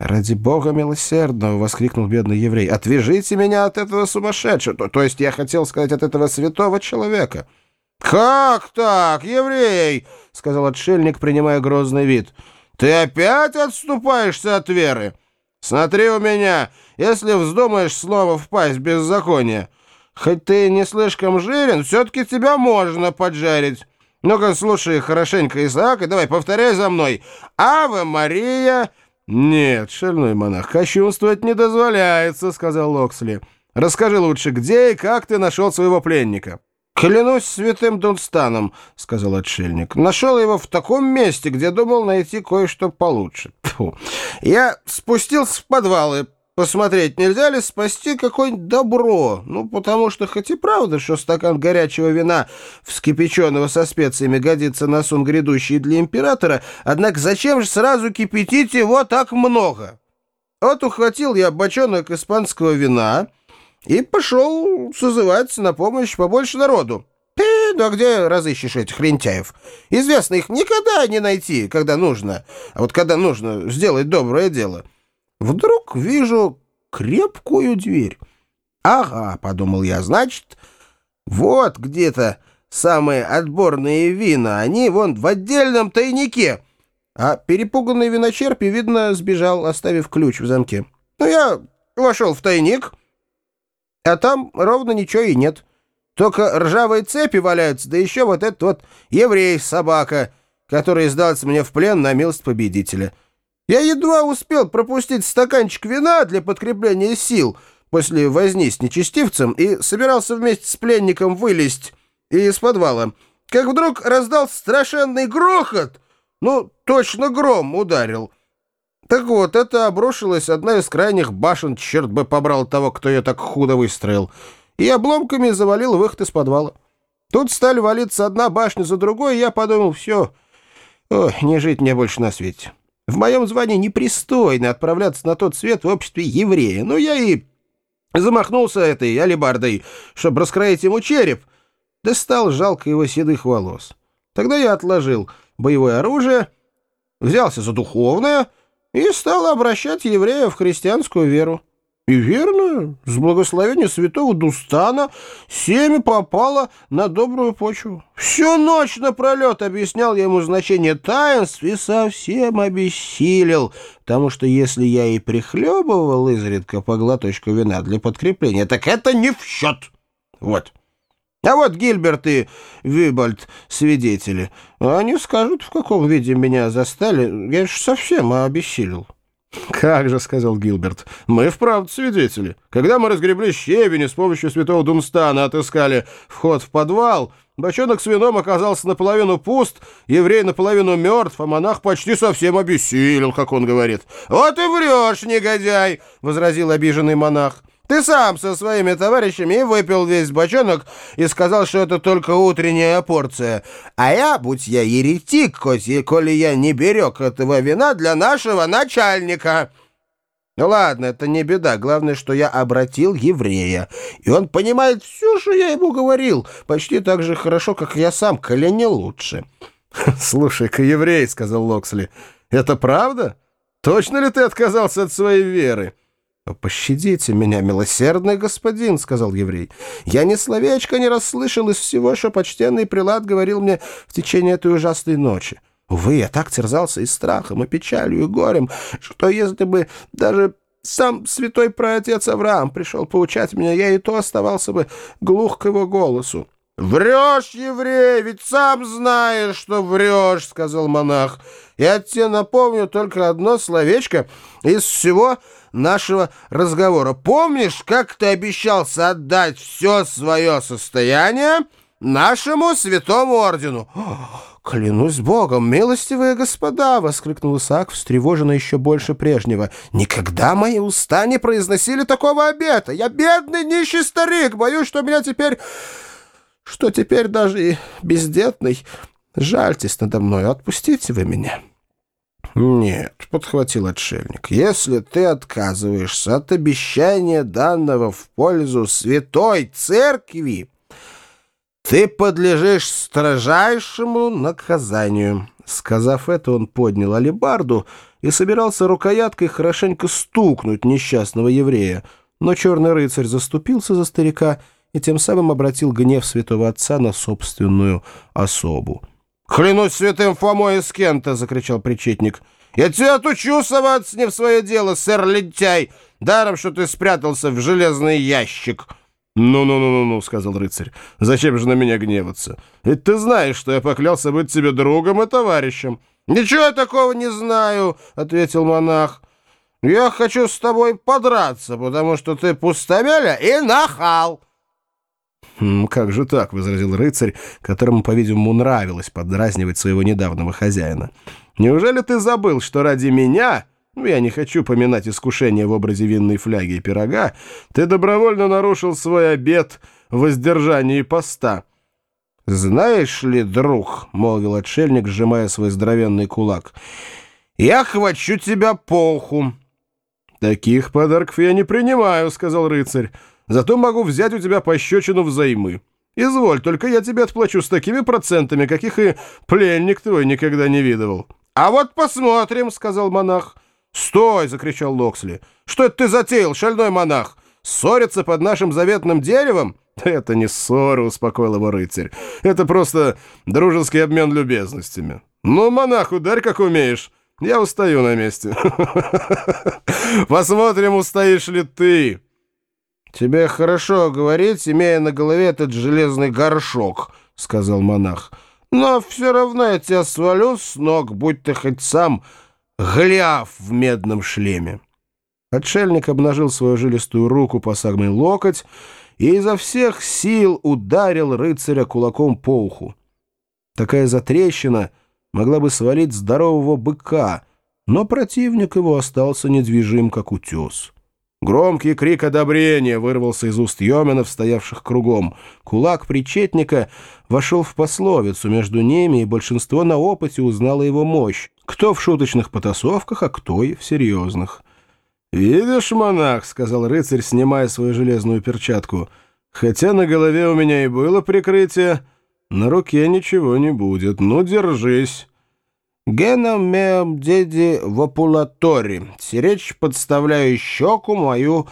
«Ради бога милосердного!» — воскликнул бедный еврей. «Отвяжите меня от этого сумасшедшего! То, то есть я хотел сказать от этого святого человека!» «Как так, еврей?» — сказал отшельник, принимая грозный вид. «Ты опять отступаешься от веры? Смотри у меня, если вздумаешь снова впасть в беззаконие. Хоть ты не слишком жирен, все-таки тебя можно поджарить. Ну-ка, слушай хорошенько, Исаак, и давай повторяй за мной. Ава Мария...» «Нет, шальной монах, кощунствовать не дозволяется», — сказал Локсли. «Расскажи лучше, где и как ты нашел своего пленника?» «Клянусь святым Дунстаном», — сказал отшельник. «Нашел его в таком месте, где думал найти кое-что получше. Фу. Я спустился в подвалы, посмотреть, нельзя ли спасти какое-нибудь добро. Ну, потому что хоть и правда, что стакан горячего вина, вскипяченного со специями, годится на сон грядущий для императора, однако зачем же сразу кипятить его так много? Вот ухватил я бочонок испанского вина и пошел созывать на помощь побольше народу. Ты, ну а где разыщешь этих лентяев? Известно, их никогда не найти, когда нужно. А вот когда нужно сделать доброе дело — Вдруг вижу крепкую дверь. «Ага», — подумал я, — «значит, вот где-то самые отборные вина, они вон в отдельном тайнике». А перепуганный виночерпи, видно, сбежал, оставив ключ в замке. Ну, я вошел в тайник, а там ровно ничего и нет. Только ржавые цепи валяются, да еще вот этот вот еврей-собака, который сдался мне в плен на милость победителя». Я едва успел пропустить стаканчик вина для подкрепления сил после возни с нечестивцем и собирался вместе с пленником вылезть из подвала, как вдруг раздал страшенный грохот. Ну, точно гром ударил. Так вот, это обрушилась одна из крайних башен, черт бы побрал того, кто ее так худо выстроил, и обломками завалил выход из подвала. Тут стали валиться одна башня за другой, и я подумал, все, ой, не жить мне больше на свете. В моем звании непристойно отправляться на тот свет в обществе еврея, но я и замахнулся этой алебардой, чтобы раскроить ему череп, да стал жалко его седых волос. Тогда я отложил боевое оружие, взялся за духовное и стал обращать еврея в христианскую веру. И верно, с благословения святого Дустана семя попало на добрую почву. Всю ночь напролет объяснял я ему значение таинств и совсем обессилел, потому что если я и прихлебывал изредка по глоточку вина для подкрепления, так это не в счет. Вот. А вот Гильберт и Вибольд свидетели. Они скажут, в каком виде меня застали. Я же совсем обессилел. «Как же», — сказал Гилберт, — «мы вправду свидетели. Когда мы разгребли щебень и с помощью святого Думстана отыскали вход в подвал, бочонок с вином оказался наполовину пуст, еврей наполовину мертв, а монах почти совсем обессилел, как он говорит». «Вот и врешь, негодяй!» — возразил обиженный монах. Ты сам со своими товарищами выпил весь бочонок и сказал, что это только утренняя порция. А я, будь я еретик, коти, коли я не берег этого вина для нашего начальника. Ну ладно, это не беда. Главное, что я обратил еврея. И он понимает все, что я ему говорил, почти так же хорошо, как я сам, коли не лучше. «Слушай-ка, еврей», — сказал Локсли, — «это правда? Точно ли ты отказался от своей веры?» «Пощадите меня, милосердный господин», — сказал еврей. «Я ни словечко не расслышал из всего, что почтенный прилад говорил мне в течение этой ужасной ночи. Увы, я так терзался и страхом, и печалью, и горем, что если бы даже сам святой праотец Авраам пришел поучать меня, я и то оставался бы глух к его голосу. «Врешь, еврей, ведь сам знаешь, что врешь», — сказал монах. «Я тебе напомню только одно словечко из всего нашего разговора. Помнишь, как ты обещался отдать все свое состояние нашему святому ордену?» «Клянусь Богом, милостивые господа!» — воскликнул Исаак, встревоженно еще больше прежнего. «Никогда мои уста не произносили такого обета! Я бедный нищий старик! Боюсь, что меня теперь что теперь даже и бездетный. Жальтесь надо мной, отпустите вы меня». «Нет», — подхватил отшельник, — «если ты отказываешься от обещания данного в пользу святой церкви, ты подлежишь строжайшему наказанию». Сказав это, он поднял алебарду и собирался рукояткой хорошенько стукнуть несчастного еврея, но черный рыцарь заступился за старика и тем самым обратил гнев святого отца на собственную особу. «Клянусь святым Фомой из Кента!» — закричал причетник. «Я тебя отучу соваться не в свое дело, сэр-лентяй! Даром, что ты спрятался в железный ящик!» «Ну-ну-ну-ну-ну», — сказал рыцарь. «Зачем же на меня гневаться? Ведь ты знаешь, что я поклялся быть тебе другом и товарищем». «Ничего я такого не знаю», — ответил монах. «Я хочу с тобой подраться, потому что ты пустомеля и нахал». «Хм, «Как же так?» — возразил рыцарь, которому, по-видимому, нравилось подразнивать своего недавнего хозяина. «Неужели ты забыл, что ради меня, ну, я не хочу поминать искушение в образе винной фляги и пирога, ты добровольно нарушил свой обет воздержании поста?» «Знаешь ли, друг», — молвил отшельник, сжимая свой здоровенный кулак, — «я хвачу тебя по уху». «Таких подарков я не принимаю», — сказал рыцарь. «Зато могу взять у тебя пощечину взаймы. Изволь, только я тебе отплачу с такими процентами, каких и пленник твой никогда не видывал». «А вот посмотрим», — сказал монах. «Стой!» — закричал Локсли. «Что это ты затеял, шальной монах? Ссориться под нашим заветным деревом?» «Это не ссора», — успокоил его рыцарь. «Это просто дружеский обмен любезностями. Ну, монах, ударь, как умеешь. Я устаю на месте. Посмотрим, устоишь ли ты». «Тебе хорошо говорить, имея на голове этот железный горшок», — сказал монах. «Но все равно я тебя свалю с ног, будь ты хоть сам гляв в медном шлеме». Отшельник обнажил свою жилистую руку по самый локоть и изо всех сил ударил рыцаря кулаком по уху. Такая затрещина могла бы свалить здорового быка, но противник его остался недвижим, как утес. Громкий крик одобрения вырвался из уст Йоменов, стоявших кругом. Кулак причетника вошел в пословицу между ними, и большинство на опыте узнало его мощь. Кто в шуточных потасовках, а кто и в серьезных. «Видишь, монах», — сказал рыцарь, снимая свою железную перчатку, — «хотя на голове у меня и было прикрытие, на руке ничего не будет. Ну, держись». «Геном меом деди вопулатори. Сиречь подставляю щеку мою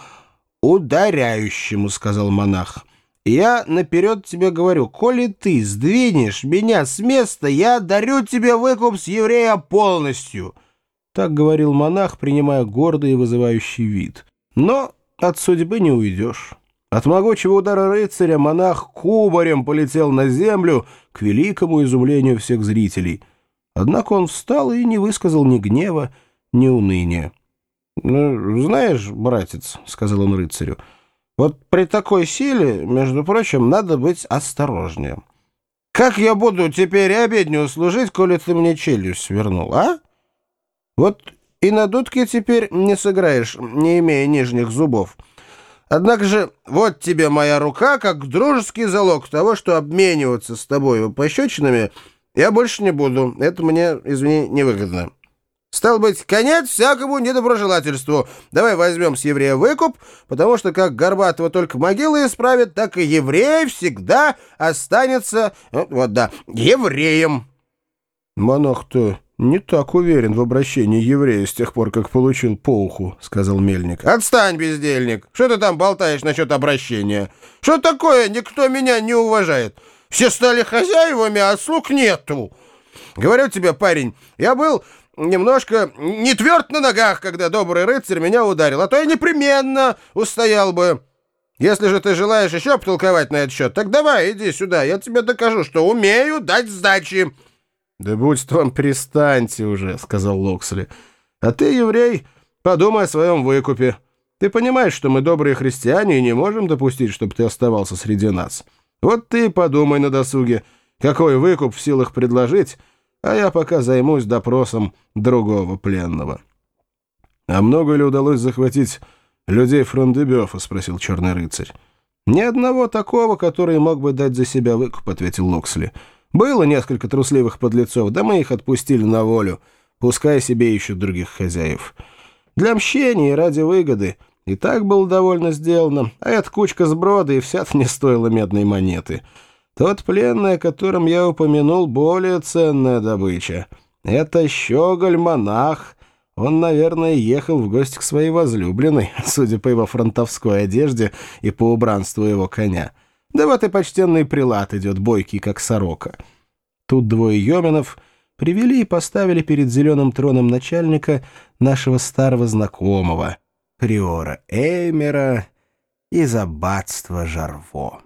ударяющему», — сказал монах. «Я наперед тебе говорю, коли ты сдвинешь меня с места, я дарю тебе выкуп с еврея полностью». Так говорил монах, принимая гордый и вызывающий вид. Но от судьбы не уйдешь. От могучего удара рыцаря монах кубарем полетел на землю к великому изумлению всех зрителей. Однако он встал и не высказал ни гнева, ни уныния. «Ну, знаешь, братец, — сказал он рыцарю, — вот при такой силе, между прочим, надо быть осторожнее. Как я буду теперь обедню служить, коли ты мне челюсть свернул, а?» Вот и на дудке теперь не сыграешь, не имея нижних зубов. Однако же, вот тебе моя рука, как дружеский залог того, что обмениваться с тобой пощечинами я больше не буду. Это мне, извини, невыгодно. Стал быть, конец всякому недоброжелательству. Давай возьмем с еврея выкуп, потому что как Горбатого только могилы исправит, так и еврей всегда останется, вот да, евреем. Монах-то «Не так уверен в обращении еврея с тех пор, как получил полху», — сказал Мельник. «Отстань, бездельник! Что ты там болтаешь насчет обращения? Что такое? Никто меня не уважает. Все стали хозяевами, а слуг нету. Говорю тебе, парень, я был немножко не тверд на ногах, когда добрый рыцарь меня ударил, а то я непременно устоял бы. Если же ты желаешь еще потолковать на этот счет, так давай, иди сюда, я тебе докажу, что умею дать сдачи». «Да будь вам перестаньте уже», — сказал Локсли. «А ты, еврей, подумай о своем выкупе. Ты понимаешь, что мы добрые христиане и не можем допустить, чтобы ты оставался среди нас. Вот ты подумай на досуге, какой выкуп в силах предложить, а я пока займусь допросом другого пленного». «А много ли удалось захватить людей Фрондебёфа?» — спросил черный рыцарь. «Ни одного такого, который мог бы дать за себя выкуп», — ответил Локсли. Было несколько трусливых подлецов, да мы их отпустили на волю, пускай себе ищут других хозяев. Для мщения и ради выгоды и так было довольно сделано, а эта кучка сброда и вся-то не стоила медной монеты. Тот пленный, о котором я упомянул, более ценная добыча. Это щеголь-монах Он, наверное, ехал в гости к своей возлюбленной, судя по его фронтовской одежде и по убранству его коня. Да вот и почтенный прилад идет бойкий, как сорока. Тут двое йоменов привели и поставили перед зеленым троном начальника нашего старого знакомого, приора Эймера из аббатства Жарво.